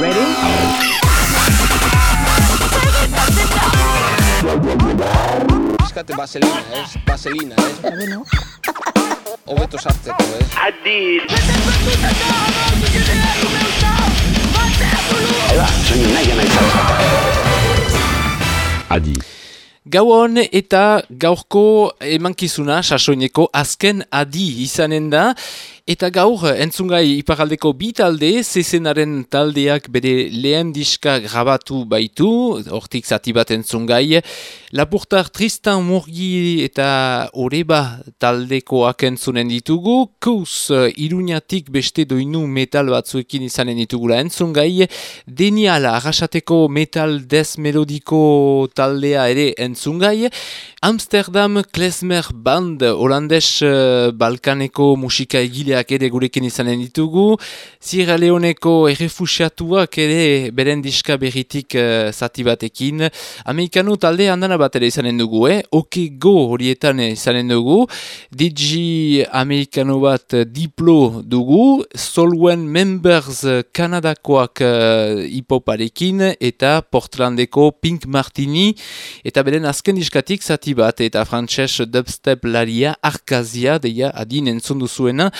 Ready? Eskate vaselina, ez? Vaselina, ez? Bueno, Hobeto sartzeko, ez? Adi. Gauon eta gaurko emankizuna sasoineko azken adi izanen da. Eta gaur entzungai iparaldeko bi talde, zezenaren taldeak bere lehen diska grabatu baitu, hortik zati bat entzungai. Lapurtar Tristan Murgi eta Oreba taldekoak entzunen ditugu, Kous Iruñatik beste doinu metal batzuekin izanen ditugula entzungai, Deniala arrasateko metal des melodiko taldea ere entzungai, Amsterdam Klezmer Band, holandes eh, Balkaneko musika egileak ere gurekin izanen ditugu, Sierra Leoneko errefusiatuak ere beren diska berritik uh, zati batekin, Amerikano talde handana bat ere izanen dugu, eh? Oke Go horietan izanen dugu, Digi Amerikano bat eh, Diplo dugu, Solwen Members eh, Kanadakoak uh, hipoparekin, eta Portlandeko Pink Martini, eta beren azken diskatik zati bat, eta frantses dubstep laria Arkazia, deia adin entzun duzuena,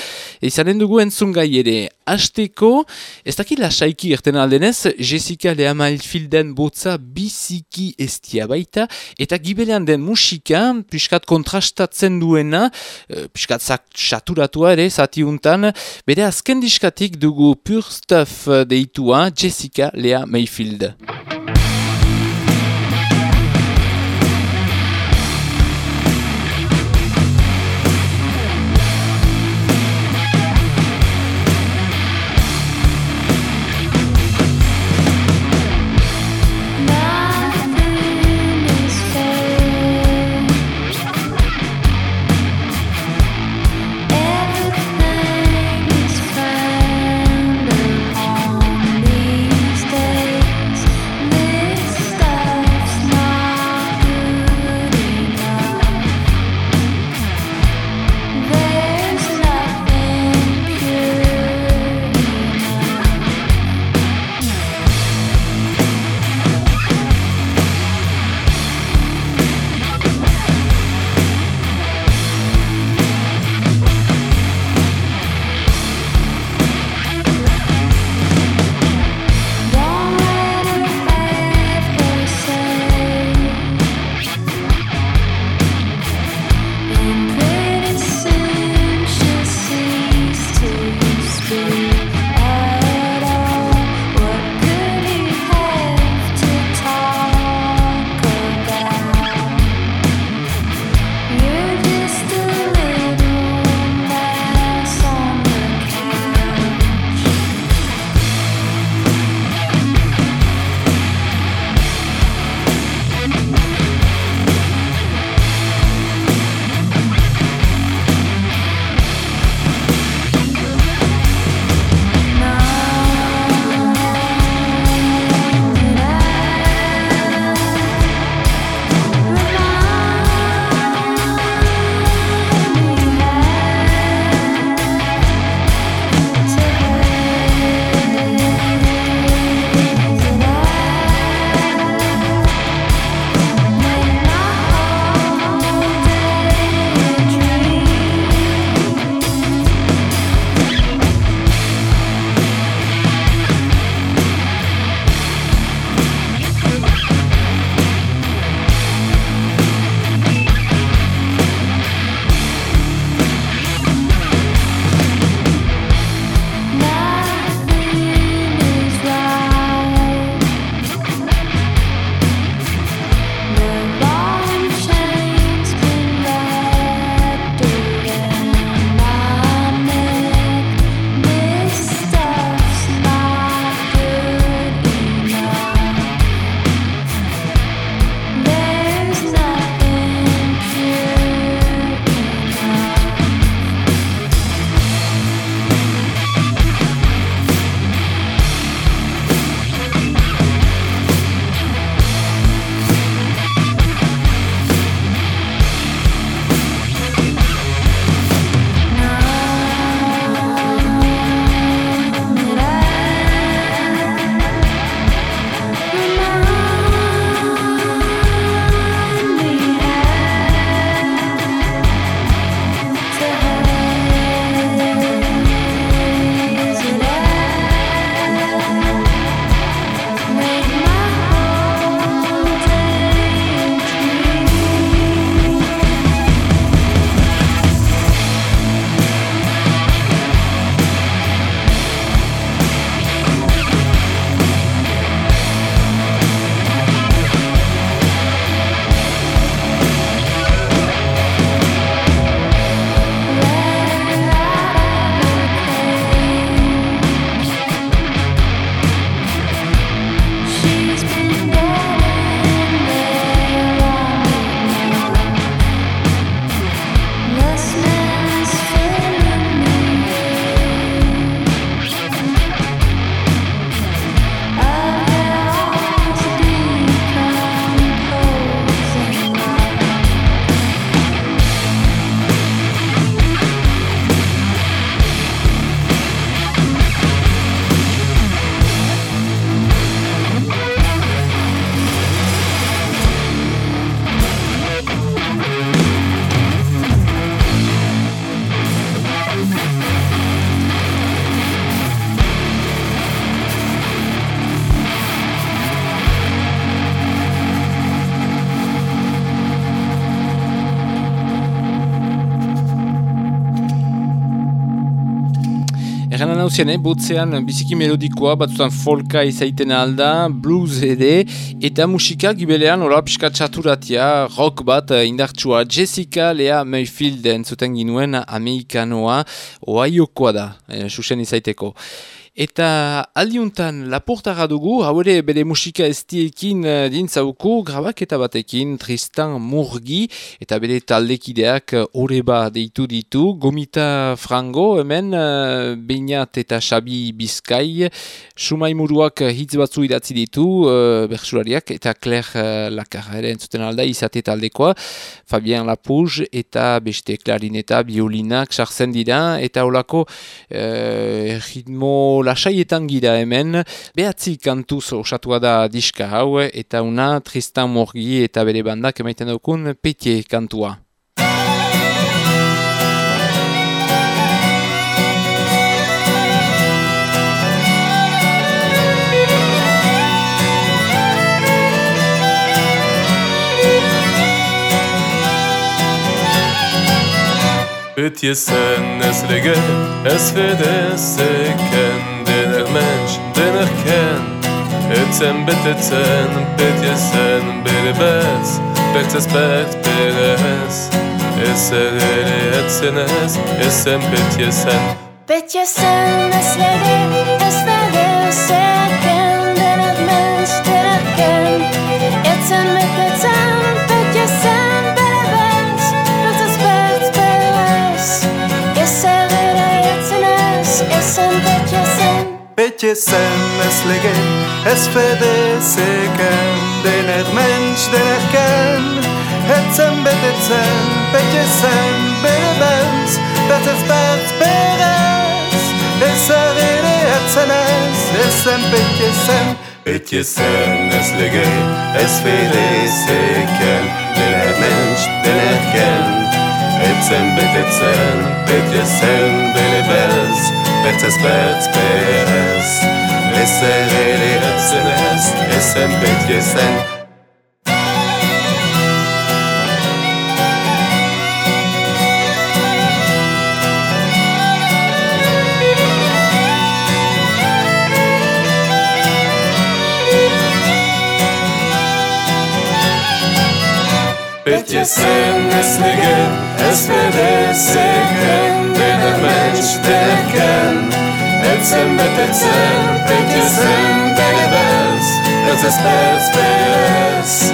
izanen dugu entzun gai ere. Azteko, ez dakit lasaiki erten aldenez, Jessica Lea Mailfilden botza biziki estia baita, eta gibelean den musika, piskat kontrastatzen duena, eh, piskat saturatua ere, zati untan, bere azken diskatik dugu Pure Stuff deitua Jessica Lea Mayfield. Egan hauzien, eh? botzean biziki melodikoa, batzutan folka izaiten alda, blues ere, eta musika gibelean ora pixka txaturatia, rock bat eh, indartsua. Jessica Lea Mayfield entzuten ginuen amerikanoa, oaiokoa da, eh, susen izaiteko. Eta aldiuntan laportara dugu, hau ere bere musika estiekin uh, dintzauku, grabaketa batekin Tristan Murgi, eta bere taldekideak uh, oreba deitu ditu, Gomita Frango, hemen uh, Beinat eta Xabi Bizkai, Sumai Muruak uh, hitz batzu idatzi ditu, uh, berxulariak, eta Claire Lakarra ere entzuten alda, izate taldekoa, Fabien Lapouge, eta beste klarineta, biolinak, sartzen dira, eta olako uh, ritmo lasaietan gira hemen, behatzi kantuz osatua da diska hau, eta una Tristan Morgi eta bere bandak emaiten dukun petie kantua. Bitte jessen es lege, es wird Mensch, den ich kenn. Etzem bitte betjesen, bitte Bektes bet beres Eser eli etzenes, esem betjesen Betjesen, es. Lege, es. Lege, er er, es erken er, Den ich Mensch, den ich kenn Etzem betetzen Pétjesen eszlegen, ez fedezéken, de nek ments, de nekem, hetszem betetszem, pétjesen, berebenc, betesz perc, berez, ez a rére hetszem ez, eszem pétjesen, pétjesen eszlegen, ez fedezéken, de nek mens, de nekem, hetszem betetszem, pétjesen, berebenc, Perces, perc, perez, SRL, SLS, SMB, SN. Bet je sinnesligen, es wird sigen, den der Mensch der kennt. Etzem bet etzem, bet je sinnesligen, bes, es es bes bes.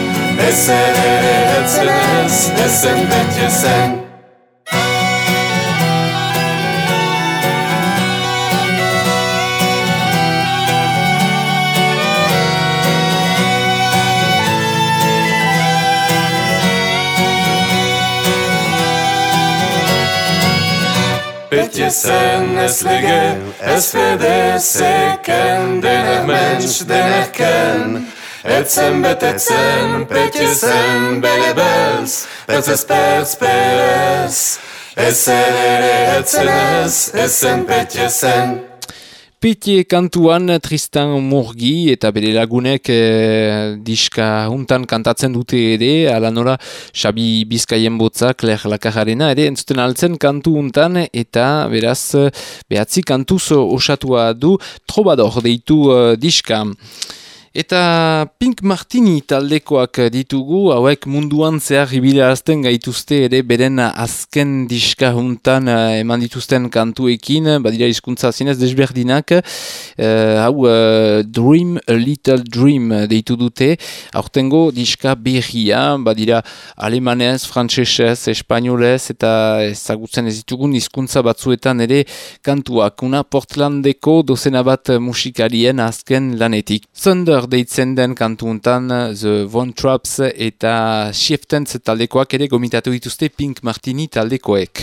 Es er etzem es, es en bet je sinnesligen. hiszen ez lege, ez fedezéken, de ne ments, de ne ken. Egyszen betegszen, petyeszen, belebelsz, perces, perc, perc. Eszen ere, egyszen ez, petje petyeszen. Petie kantuan Tristan Murgi eta bere lagunek eh, diska huntan kantatzen dute ere, ala nola Xabi Bizkaien botza, Claire Lakajarena ere entzuten altzen kantu huntan eta beraz behatzi kantuz osatua du trobador deitu eh, diska. Eta Pink Martini taldekoak ditugu, hauek munduan zehar ibilarazten gaituzte ere beren azken diska juntan eh, eman dituzten kantuekin, badira hizkuntza zinez desberdinak, eh, hau eh, Dream a Little Dream deitu dute, aurtengo diska berria, badira alemanez, frantsesez, espainolez eta ezagutzen ez ditugun hizkuntza batzuetan ere kantuak, una Portlandeko dozena bat musikarien azken lanetik. Thunder deitzen den kantuntan The Von Traps eta Shiftens taldekoak ere gomitatu dituzte Pink Martini taldekoek.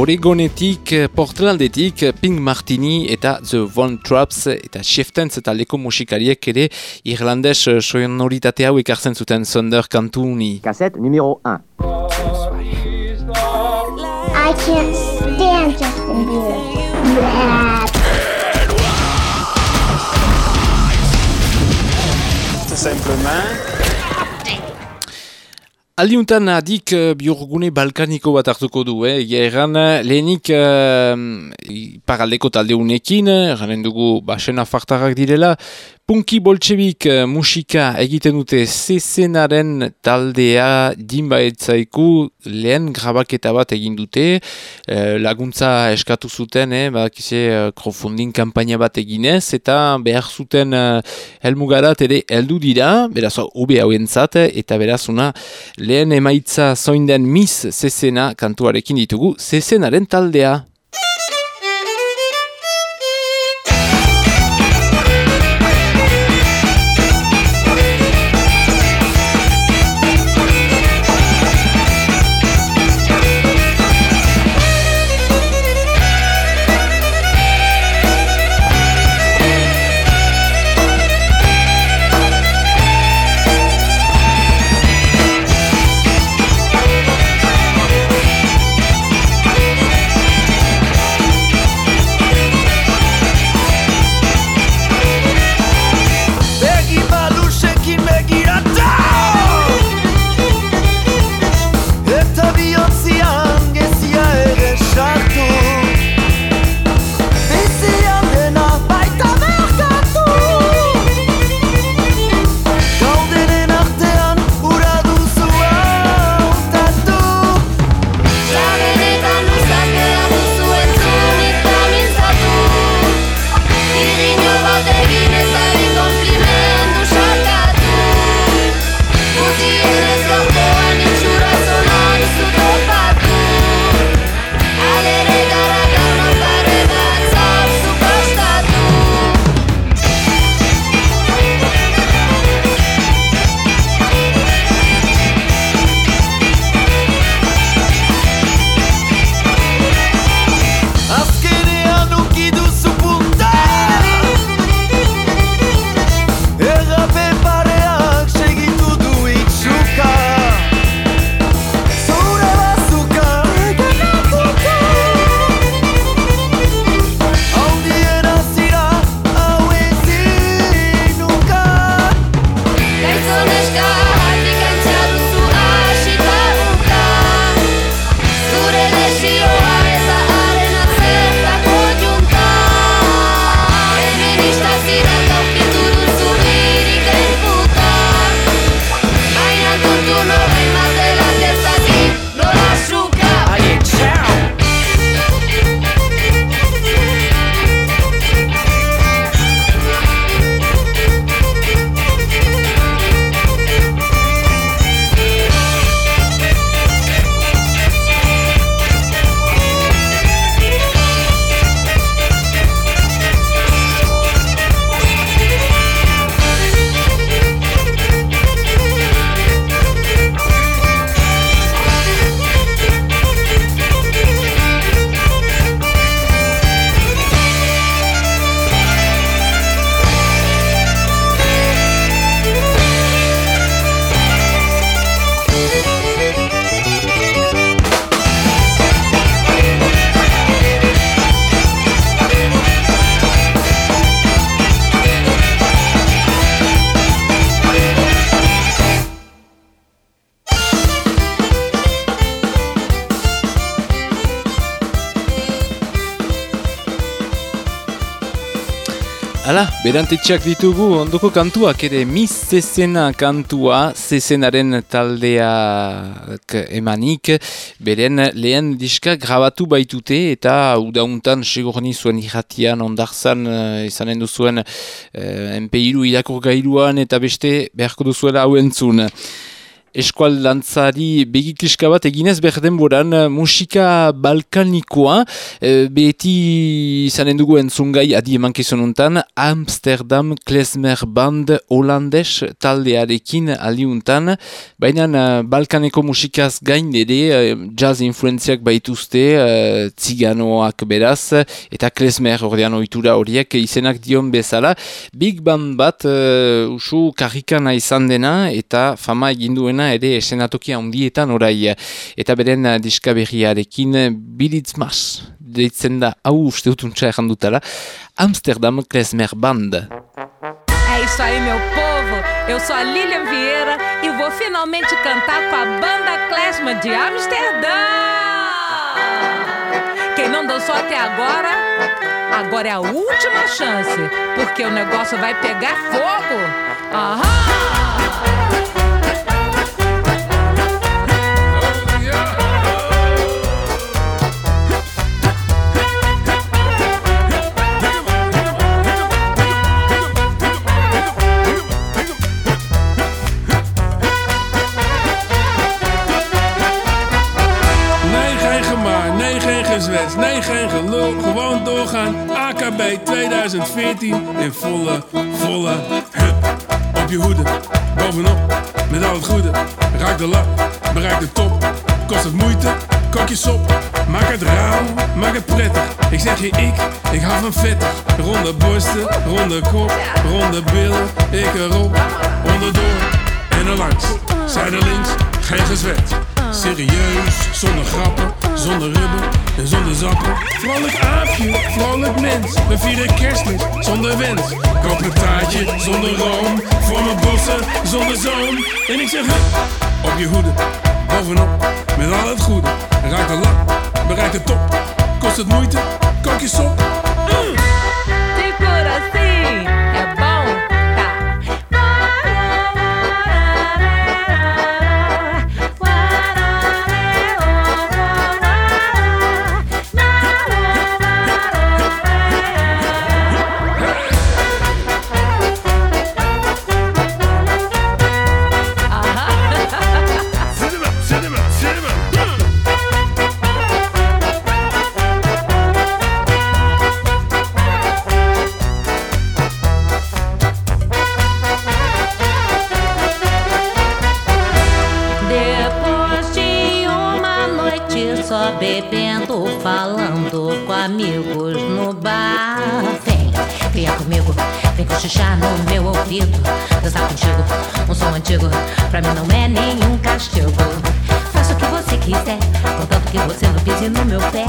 Oregonetik, Portlandetik, Pink Martini eta The Von Traps eta Shiftens eta leko musikariek ere irlandes euh, soinoritate hau ekartzen zuten Thunder kantuni. Kaset numero 1. I can't stand Justin Bieber. Tout simplement Aldiuntan adik eh, uh, biurgune balkaniko bat hartuko du, eh? Ia erran, eh, lehenik eh, uh, paraldeko talde unekin, erranen dugu basena fartarrak direla, punki boltsebik eh, musika egiten dute zezenaren taldea dinbaetzaiku lehen grabaketa bat egin dute. Eh, laguntza eskatu zuten eh, bakize eh, crowdfunding kampaina bat eginez eta behar zuten eh, helmugarat ere heldu dira beraz ube hauentzat eta berazuna lehen emaitza zoinden mis zezena kantuarekin ditugu zezenaren taldea berantetxeak ditugu ondoko kantuak ere Miss Zezena kantua Zezenaren taldeak emanik beren lehen diska grabatu baitute eta udauntan segorni zuen irratian ondarzan uh, izanen duzuen uh, MP2 irakur gailuan eta beste beharko duzuela hau entzun. Eskualdantzari begikliska bat eginez berden boran musika balkanikoa. E, beti izanen dugu entzungai adi emankizununtan Amsterdam Klezmer Band holandes taldearekin aliuntan baina uh, balkaneko musikaz gain ere jazz influenziak baituzte uh, ziganoak beraz eta Klezmer ordean ohitura horiek izenak dion bezala. Big Band bat uh, usu karrikana izan dena eta fama eginduena ere esenatokia handietan orai eta beren uh, diska berriarekin Bilitz Mars deitzen da hau uste dutuntza erran dutala Amsterdam Klezmer Band É isso aí, meu povo. Eu sou a Lilian Vieira e vou finalmente cantar com a banda Klesma de Amsterdã. Quem não dançou até agora, Agora é a última chance, porque o negócio vai pegar fogo. Aham! Nee, geen gelul. Gewoon doorgaan. AKB 2014 in volle, volle hup. Op je hoede, bovenop, met al het goede. Raak de lap, bereik de top. Kost het moeite, kook je sop. Maak het rauw, maak het prettig. Ik zeg je ik, ik hou van vettig. Ronde borsten, ronde kop, ronde billen. Ik erop, onderdoor en erlangs. Zijdelings, geen gezwet. Serieus, zonder grappen, zonder rubber en zonder zappen. Vrolijk aapje, vrolijk mens. We vieren kerstmis zonder wens. Koop een taartje zonder room. Voor mijn bossen zonder zoon. En ik zeg hup, op je hoede. Bovenop, met al het goede. Raak de lap, bereik de top. Kost het moeite, kook je sop. Mm. Cochichar no meu ouvido. Dançar contigo, um som antigo, pra mim não é nenhum castigo. Faça o que você quiser, contanto que você não pise no meu pé.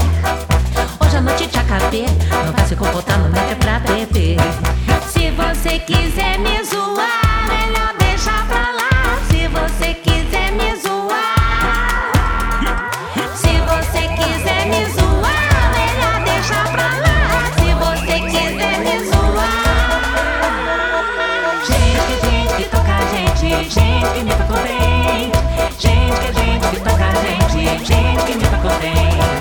Hoje a noite te acabei, não vai se comportar, não é pra beber. Se você quiser me zoar, melhor deixar pra lá. Se você quiser change can never go there.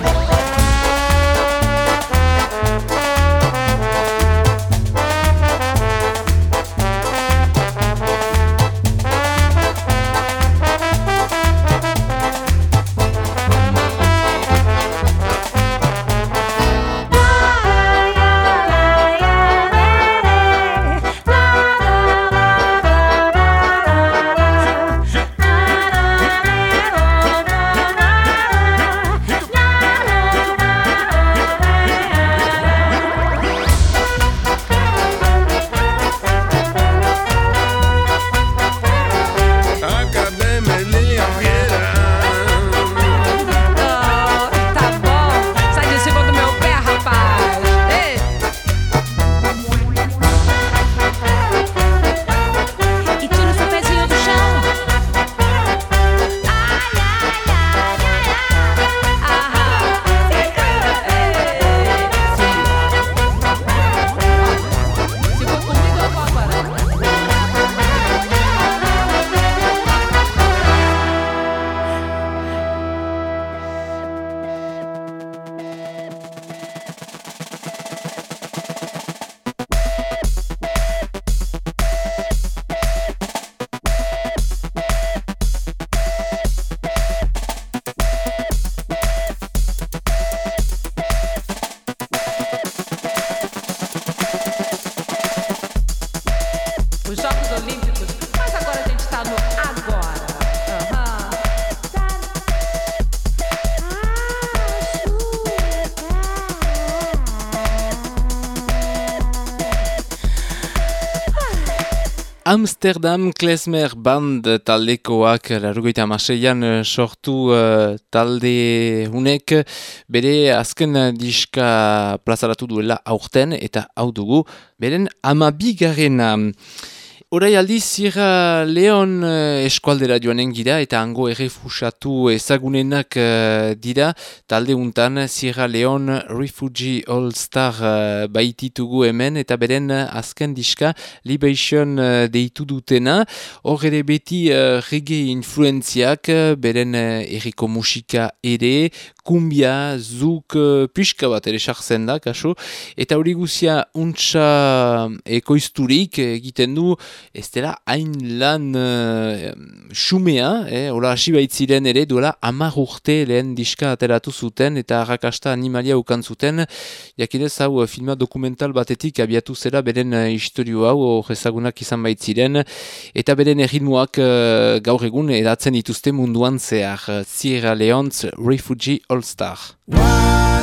Amsterdam Klezmer Band taldekoak larugoita amaseian eh, sortu eh, talde hunek bere azken diska plazaratu duela aurten eta hau dugu beren amabigarrena. Horai aldiz, Sierra Leon eh, eskualdera joanen gira eta hango errefusatu ezagunenak eh, dira. Talde untan, Sierra Leon Refugee All-Star eh, baititugu hemen eta beren eh, azken diska Libation eh, deitu dutena. Hor ere beti eh, rege influenziak, eh, beren eh, erriko musika ere, kumbia, zuk, pixka bat ere sartzen da, kaso. Eta hori guzia untsa ekoizturik egiten du, ez dela hain lan uh, xumea, eh, hola hasi baitziren ere duela amar urte lehen diska ateratu zuten eta arrakasta animalia ukan zuten, jakinez hau eh, filma dokumental batetik abiatu zera beren eh, historio hau ezagunak izan baitziren, eta beren erritmoak uh, gaur egun edatzen dituzte munduan zehar, Sierra Leone's Refugee All Star. Wow!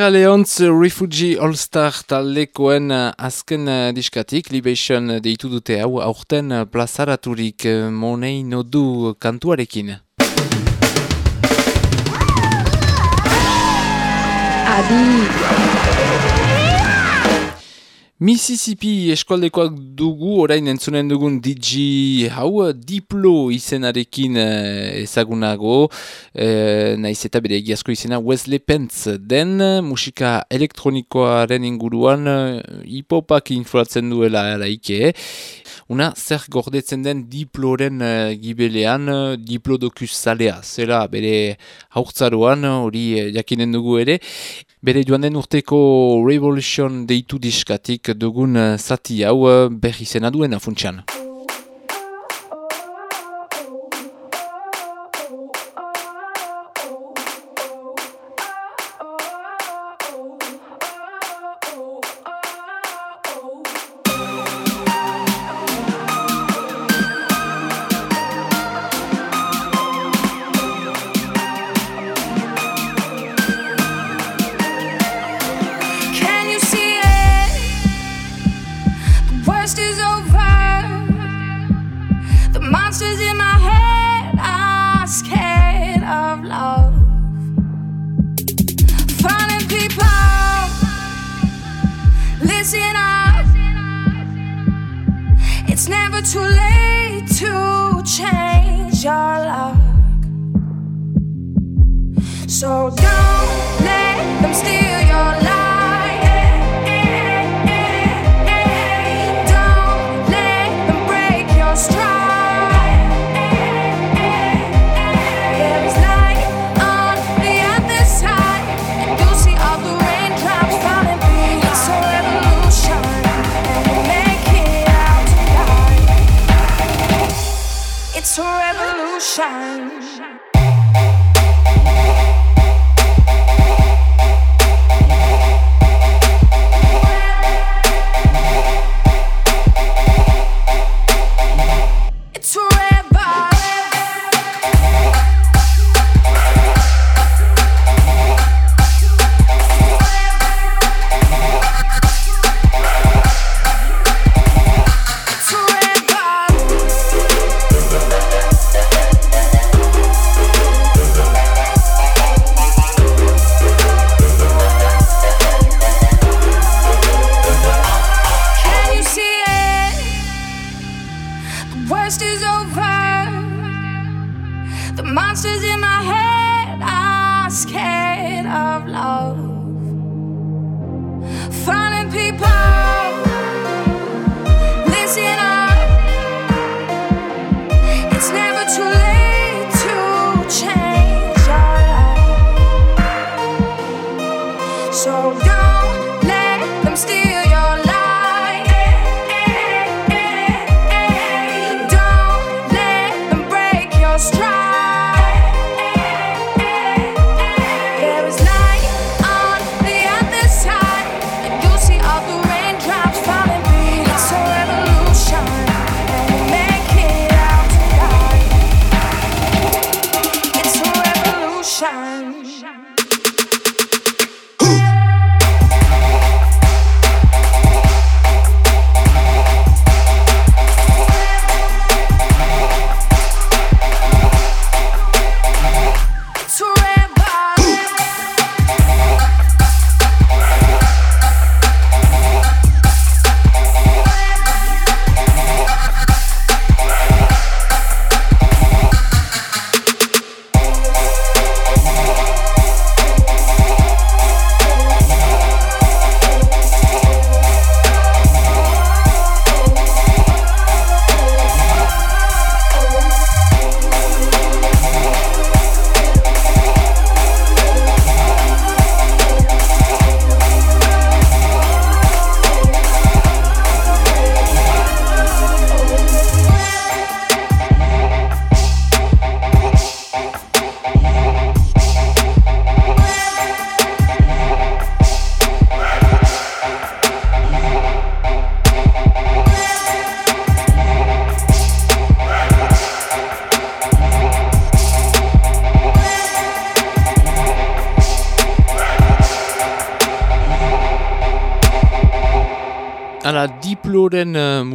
Sierra Leone's Refugee All-Star taldekoen eh, azken eh, diskatik, Libation eh, deitu dute hau aurten plazaraturik monei nodu kantuarekin. Adi! Mississippi eskualdekoak dugu, orain entzunen dugun DJ hau Diplo izenarekin eh, ezagunago, eh, naiz eta bere egiazko izena Wesley Pence den. Musika elektronikoaren inguruan eh, hipopak influatzen duela laike. Una zer gordetzen den Diploren eh, gibelean, eh, Diplodocus zalea, zera bere haurtzaroan hori eh, jakinen dugu ere, Bere joan den urteko Revolution deitu diskatik dugun eh, zati hau eh, berri zena duen afuntxan.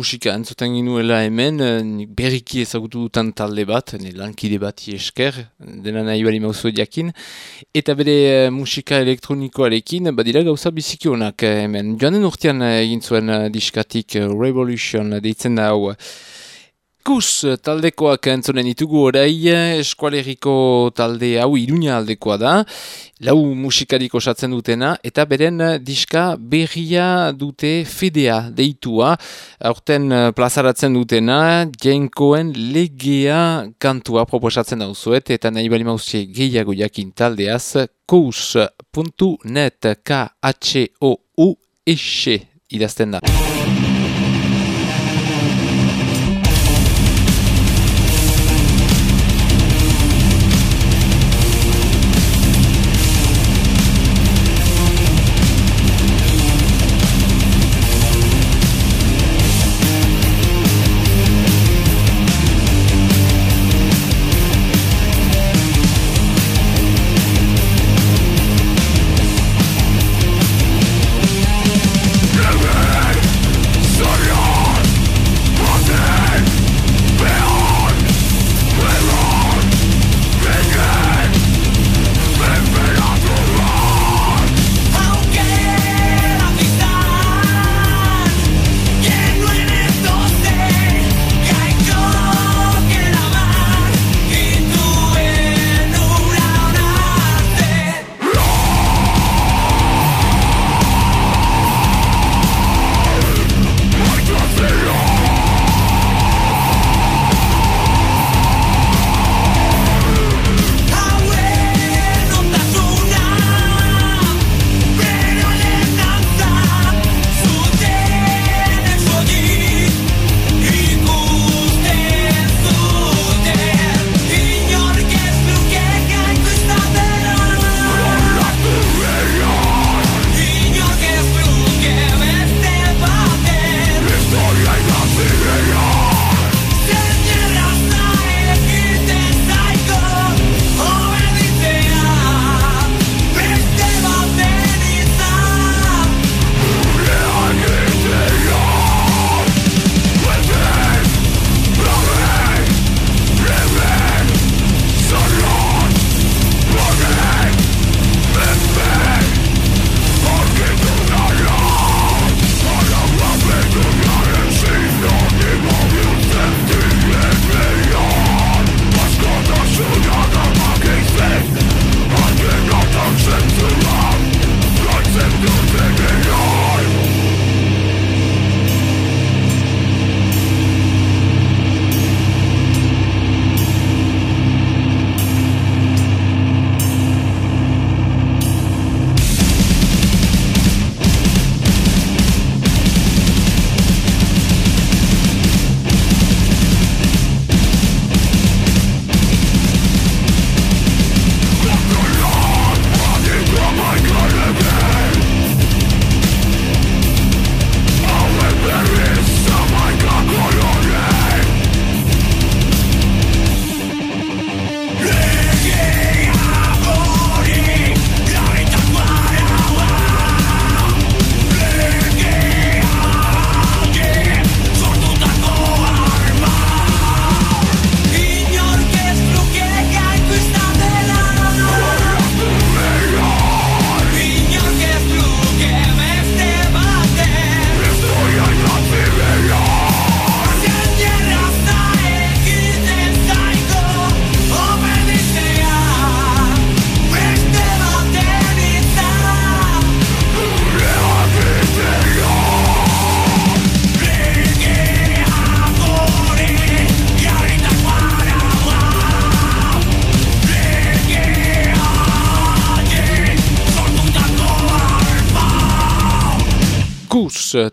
Musika entzuten ginuela hemen, uh, nik berriki ezagutu dutan talde bat, lankide bat esker, dena nahi bali mauzo jakin, eta bere uh, musika elektronikoarekin, badira gauza bizikionak uh, hemen. Joanen urtean egin zuen diskatik Revolution deitzen da hau. Kus taldekoak entzonen ditugu orai, eskualeriko talde hau iruña aldekoa da, lau musikarik osatzen dutena, eta beren diska berria dute fedea deitua, aurten plazaratzen dutena, jenkoen legea kantua proposatzen dauzuet, eta nahi bali mauzie gehiago jakin taldeaz, kus.net, k-h-o-u, eshe, idazten da.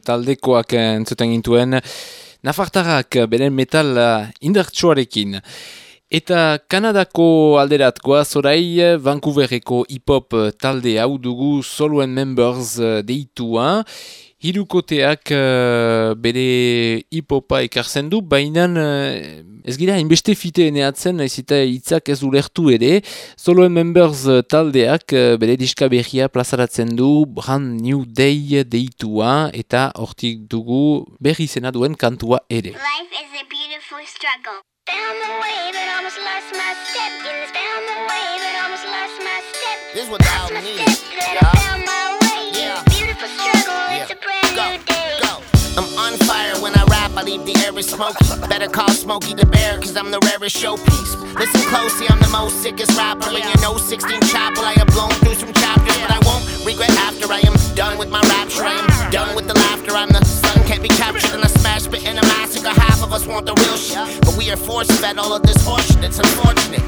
Taldekoak entzuten gintuen Nafartarrak beren metal indartsuarekin. Eta Kanadako alderatkoa zorai Vancouverreko hip-hop talde hau dugu Soluen Members deitua. Hirukoteak uh, bere hipopa ekartzen du, baina uh, ez gira inbeste fite eneatzen, naiz eta hitzak ez ulertu ere, Solo Members uh, taldeak uh, bere diska berria plazaratzen du, Brand New Day deitua, eta hortik dugu berri zena duen kantua ere. Life is a beautiful struggle. Found the way, but almost lost my step. Found the way, but almost lost my step. This is what my need. I I leave the air is smoky. Better call Smokey the Bear, cause I'm the rarest showpiece. Listen closely, I'm the most sickest rapper in your no 16 chapel. I have blown through some chapters, but I won't regret after I am done with my rapture. I am done with the laughter. I'm the sun, can't be captured in a smash, but in a massacre. Half of us want the real shit, but we are force fed all of this horseshit. It's unfortunate.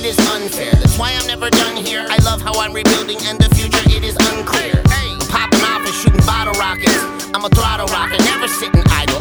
It is unfair. That's why I'm never done here. I love how I'm rebuilding, and the future it is unclear. I'm popping off and shooting bottle rockets. I'm a throttle rocker, never sitting idle.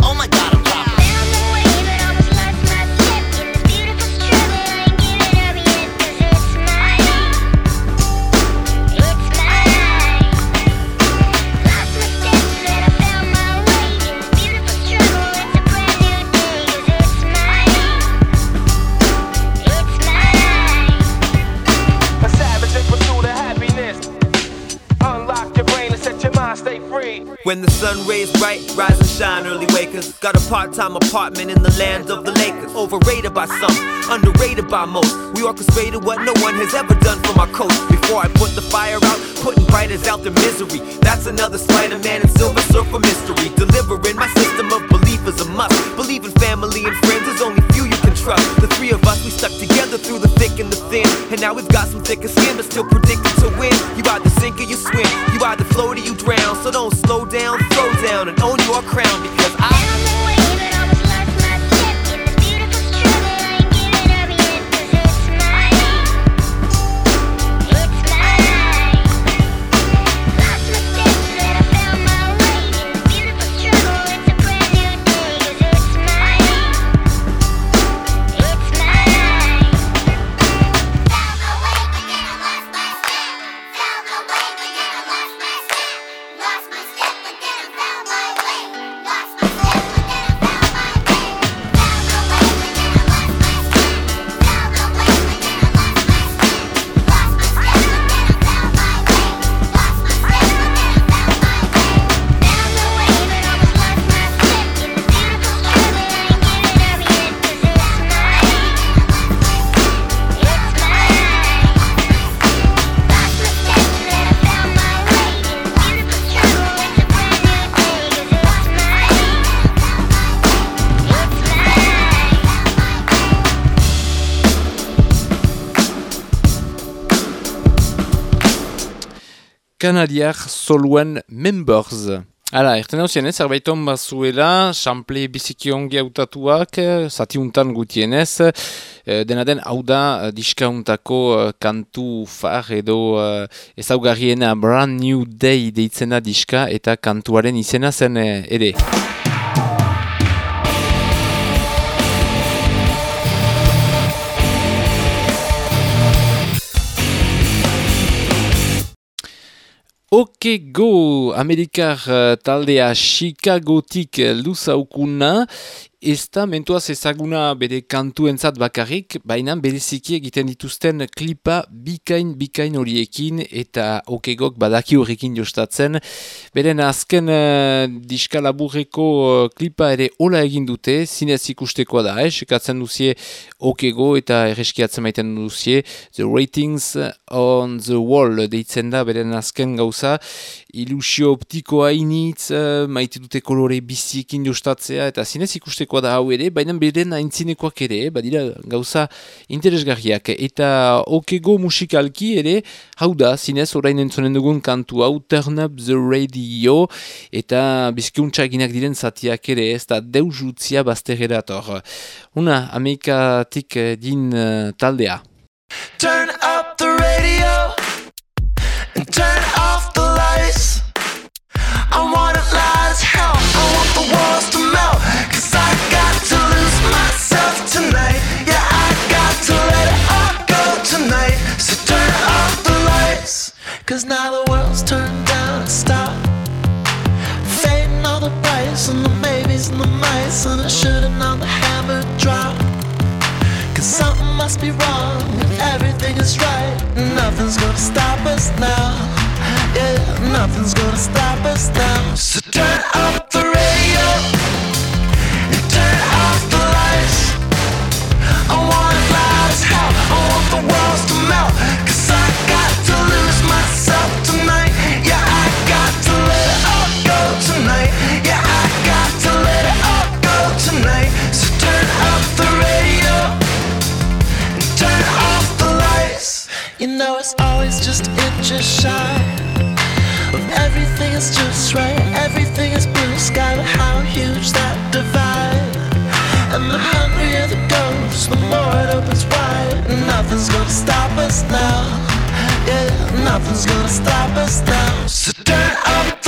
When the sun rays bright, rise and shine, early wakers. Got a part-time apartment in the land of the Lakers. Overrated by some, underrated by most. We orchestrated what no one has ever done for my coach. Before I put the fire out, putting writers out their misery. That's another Spider-Man and Silver Surfer mystery. Delivering my system of belief is a must. Believe in family and friends, there's only few you can trust. The three of us, we stuck together through the thick and the thin. And now we've got some thicker skin, but still predicted to win. You either sink or you swim. You either float or you drown. So don't slow down, throw down, and own your crown because I. Kanadiar soluen members. Hala, erten hau zienez, zerbaiton bazuela, sample biziki ongi hautatuak, eh, zati untan gutienez, eh, dena den hau da eh, diskauntako eh, kantu far edo ezaugarriena Brand New Day deitzena diska eta kantuaren izena zen ere. Ok go, Amerikar eh, taldea Chicagotik eh, luzaukuna, ez da mentuaz ezaguna bere kantuentzat bakarrik, baina bereziki egiten dituzten klipa bikain bikain horiekin eta okegok badaki horrekin jostatzen. Beren azken uh, diskalaburreko uh, klipa ere hola egin dute, zinez ikustekoa da, eh? sekatzen duzie okego eta erreskiatzen maiten duzie The Ratings on the Wall deitzen da beren azken gauza, ilusio optikoa initz, uh, maite dute kolore biziekin jostatzea eta zinez ikustekoa da hau ere, baina beren aintzinekoak ere, badira gauza interesgarriak. Eta okego musikalki ere, hau da, zinez orain entzonen dugun kantu hau, Turn Up the Radio, eta bizkiuntzaginak diren zatiak ere, ez da deus utzia baztererator. Una, Amerikatik eh, din eh, taldea. Turn Cause now the world's turned down and stop. Fade mice and the babies and the mice, and I should've known the hammer drop. Cause something must be wrong if everything is right. Nothing's gonna stop us now. Yeah, nothing's gonna stop us now. So turn up the radio know it's always just inches shy. Of everything is just right. Everything is blue sky, but how huge that divide. And the hungrier the goes, the more it opens wide. Nothing's gonna stop us now. Yeah, nothing's gonna stop us now. So turn up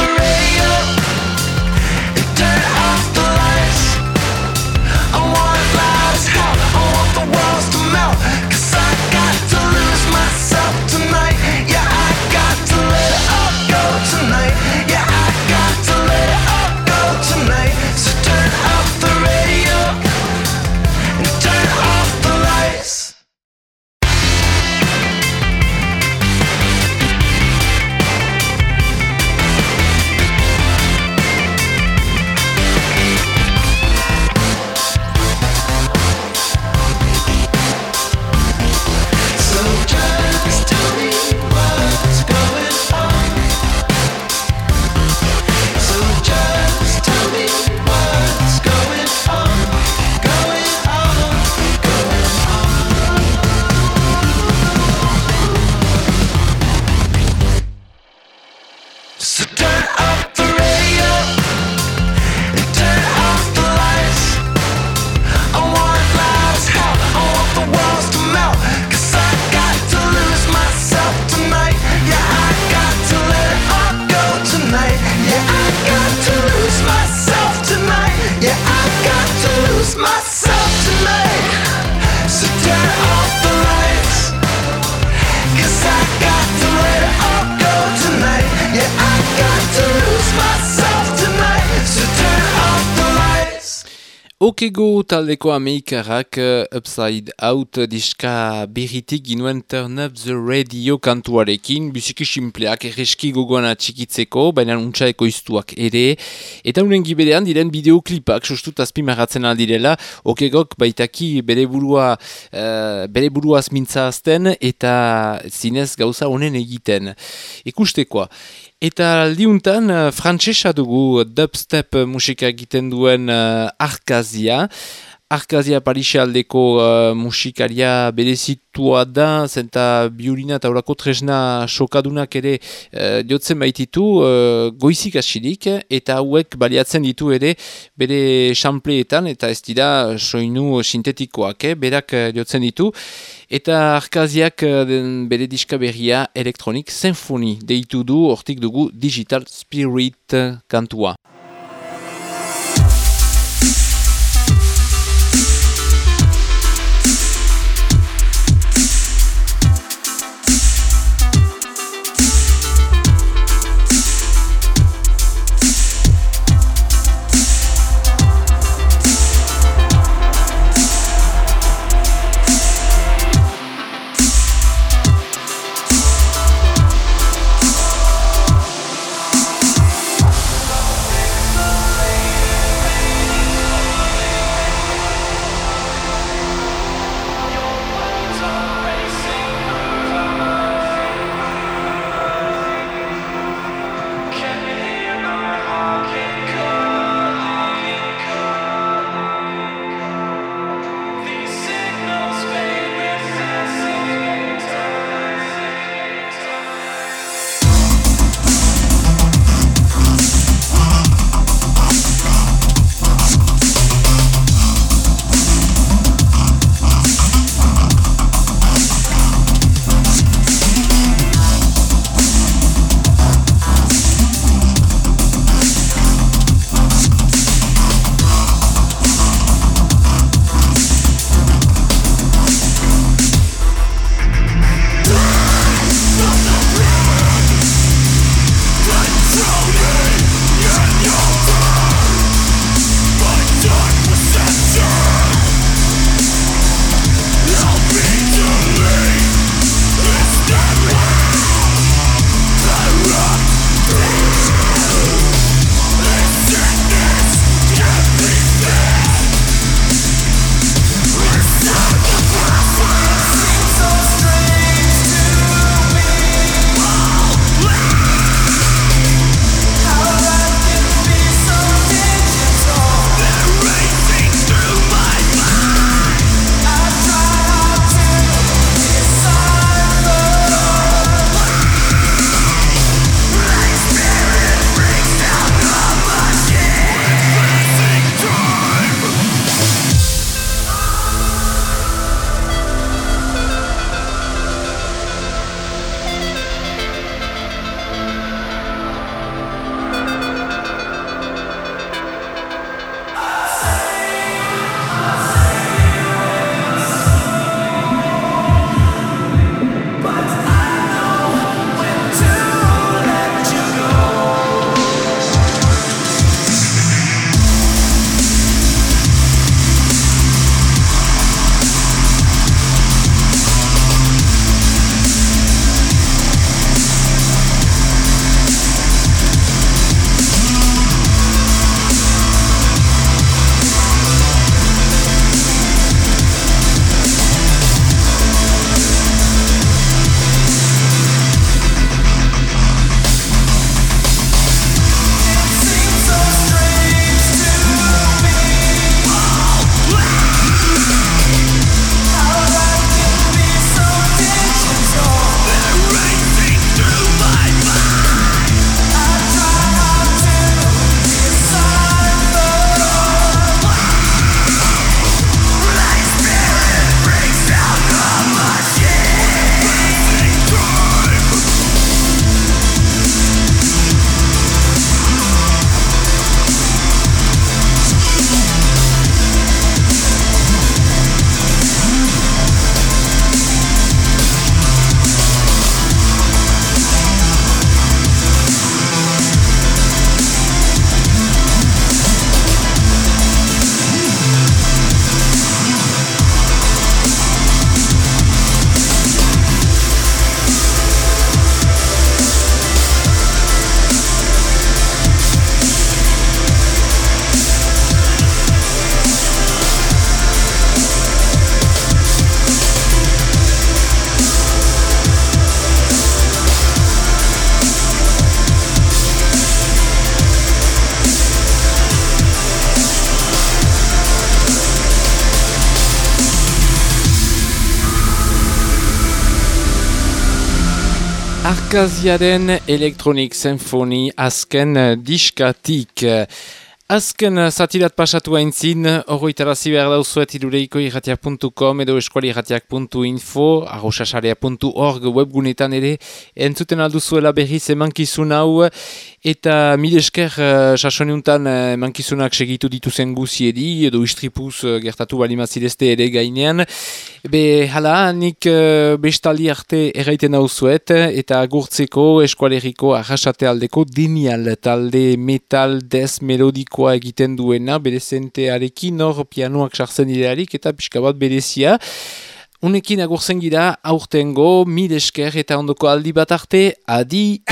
Okego taldeko ameikarrak uh, Upside Out diska berritik ginuen Turn Up The Radio kantuarekin, biziki simpleak erreski gogoan atxikitzeko, baina untsaeko iztuak ere, eta unen giberean diren bideoklipak sustut azpimarratzen aldirela, okegok baitaki bere burua uh, bere buruaz mintza azten eta zinez gauza honen egiten. Ikustekoa. Eta aldiuntan, uh, frantsesa dugu dubstep musika egiten duen uh, Arkazia. Arkazia Parisa aldeko uh, musikaria berezitua da, zenta biolina eta horako tresna sokadunak ere uh, jotzen baititu uh, goizik asirik, eta hauek baliatzen ditu ere bere xampleetan, eta ez dira soinu sintetikoak, eh? berak uh, jotzen ditu. Eta Arkaziak den bere diska berria Electronic Symphony deitu du, hortik dugu Digital Spirit kantua. Arkaziaren Electronic Symphony azken diskatik. Azken eh, zatirat pasatu haintzin, horroitarazi behar dauzuet irureiko irratiak.com edo eskuali-irratiak.info, arrosasarea.org webgunetan ere, entzuten alduzuela berriz emankizun hau, eta mil esker uh, sasoniuntan uh, emankizunak segitu dituzen guziedi, edo istripuz uh, gertatu balimazirezte ere gainean. Be, hala, nik uh, bestaldi arte erraiten dauzuet, eta gurtzeko eskualeriko arrasate aldeko denial talde metal des melodikoa egiten duena, berezentearekin hor pianoak sartzen direarik, eta pixka bat berezia. Unekin agurzen gira, aurtengo, mil esker eta ondoko aldi bat arte, adi!